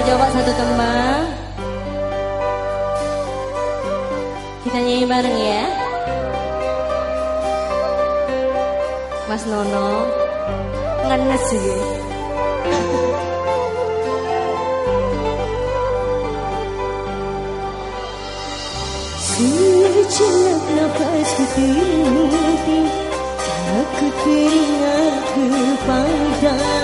boleh coba satu tembang Kita nyanyi bareng ya. Mas Nono. Ngenes juga Sejenak nafas piring Tak piring aku pandang.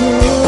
Oh.